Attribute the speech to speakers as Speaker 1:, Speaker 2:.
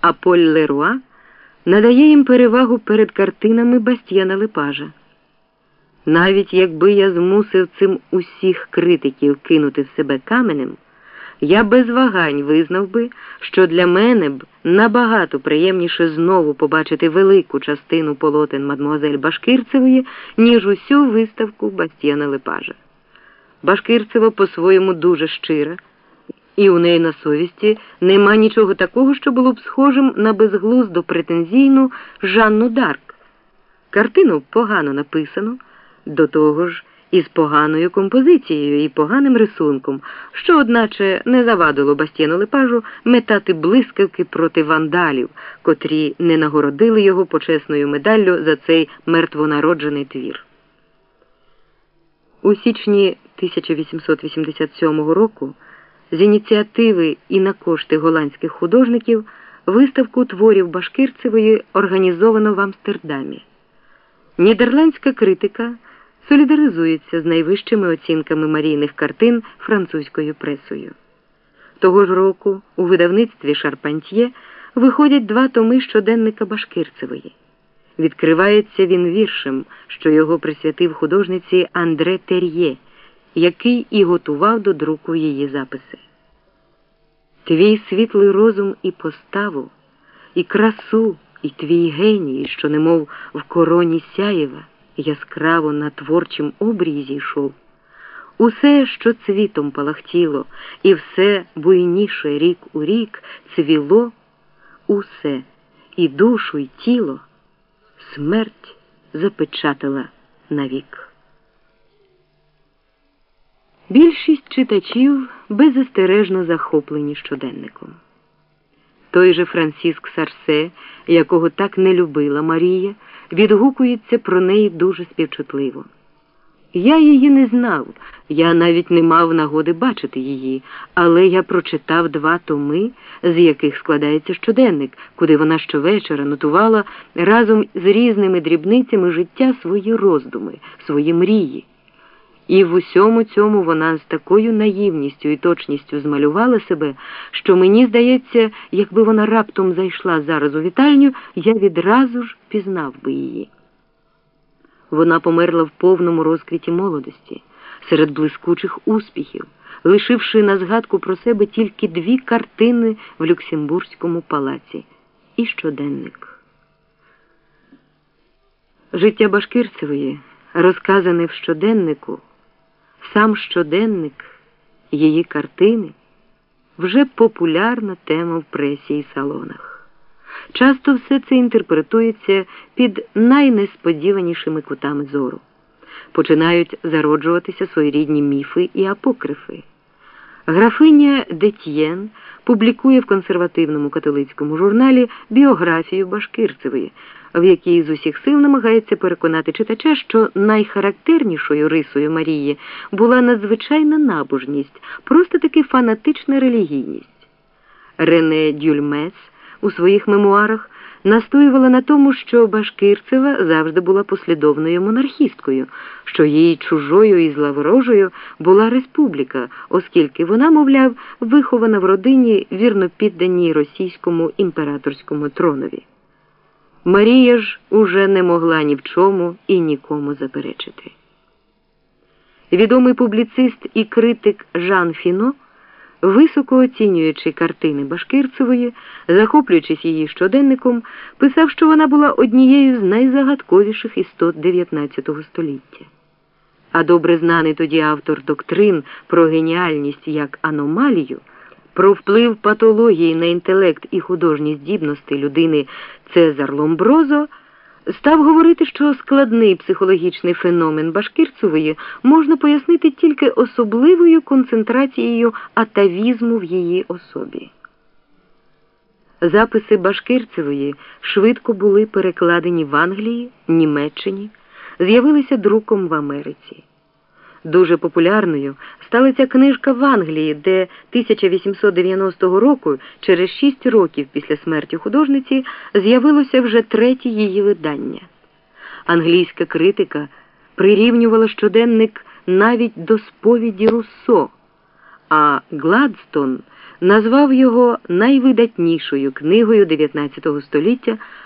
Speaker 1: а Поль Леруа надає їм перевагу перед картинами Бастіяна Лепажа. Навіть якби я змусив цим усіх критиків кинути в себе каменем, я без вагань визнав би, що для мене б набагато приємніше знову побачити велику частину полотен мадмуазель Башкирцевої, ніж усю виставку Бастіяна Лепажа. Башкирцева по-своєму дуже щира, і у неї на совісті нема нічого такого, що було б схожим на безглузду претензійну Жанну Дарк. Картину погано написано, до того ж із поганою композицією і поганим рисунком, що, одначе, не завадило Бастіяну Лепажу метати блискавки проти вандалів, котрі не нагородили його почесною медаллю за цей мертвонароджений твір. У січні 1887 року з ініціативи і на кошти голландських художників виставку творів Башкирцевої організовано в Амстердамі. Нідерландська критика солідаризується з найвищими оцінками марійних картин французькою пресою. Того ж року у видавництві Шарпантьє виходять два томи щоденника Башкирцевої. Відкривається він віршем, що його присвятив художниці Андре Тер'є, який і готував до друку її записи. Твій світлий розум і поставу, і красу, і твій геній, що немов в короні сяєва, яскраво на творчим обрізі йшов. Усе, що цвітом палахтіло, і все буйніше рік у рік цвіло, усе, і душу, і тіло смерть запечатала навік. Більшість читачів беззастережно захоплені щоденником. Той же Франциск Сарсе, якого так не любила Марія, відгукується про неї дуже співчутливо. Я її не знав, я навіть не мав нагоди бачити її, але я прочитав два томи, з яких складається щоденник, куди вона щовечора нотувала разом з різними дрібницями життя свої роздуми, свої мрії. І в усьому цьому вона з такою наївністю і точністю змалювала себе, що мені здається, якби вона раптом зайшла зараз у вітальню, я відразу ж пізнав би її. Вона померла в повному розквіті молодості, серед блискучих успіхів, лишивши на згадку про себе тільки дві картини в Люксембурзькому палаці і щоденник. Життя Башкирцевої, розказане в щоденнику, сам щоденник, її картини вже популярна тема в пресі і салонах. Часто все це інтерпретується під найнесподіванішими кутами зору. Починають зароджуватися своєрідні міфи і апокрифи. Графиня Детьєн публікує в консервативному католицькому журналі біографію Башкирцевої, в якій з усіх сил намагається переконати читача, що найхарактернішою рисою Марії була надзвичайна набожність, просто таки фанатична релігійність. Рене Дюльмес у своїх мемуарах настоювала на тому, що Башкирцева завжди була послідовною монархісткою, що її чужою і злаворожою була республіка, оскільки вона, мовляв, вихована в родині вірно підданій російському імператорському тронові. Марія ж уже не могла ні в чому і нікому заперечити. Відомий публіцист і критик Жан Фіно високо оцінюючи картини Башкирцевої, захоплюючись її щоденником, писав, що вона була однією з найзагадковіших істот 19 століття. А добре знаний тоді автор доктрин про геніальність як аномалію, про вплив патології на інтелект і художні здібності людини Цезар Ломброзо став говорити, що складний психологічний феномен Башкирцевої можна пояснити тільки особливою концентрацією атавізму в її особі. Записи Башкирцевої швидко були перекладені в Англії, Німеччині, з'явилися друком в Америці. Дуже популярною стала ця книжка в Англії, де 1890 року, через шість років після смерті художниці, з'явилося вже третє її видання. Англійська критика прирівнювала щоденник навіть до сповіді Руссо, а Гладстон назвав його найвидатнішою книгою XIX століття